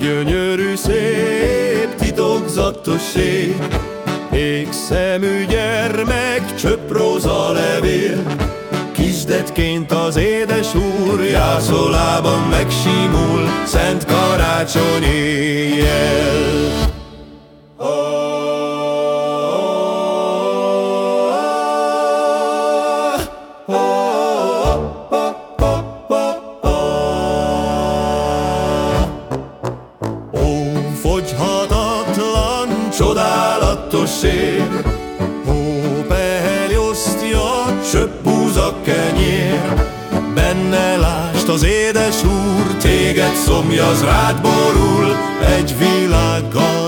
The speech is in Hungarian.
gyönyörű, szép, titokzatos ég, Ég szemű gyermek, csöpp róza levél, Kisdetként az édes úr jászolában megsimul, Szent karácsony éjjel. Fogyhatatlan, csodálatos ég. Ó, pehely osztja, csöpp búza kenyér, benne lást az édes úr, téged szomjaz rád borul, egy világgal ér.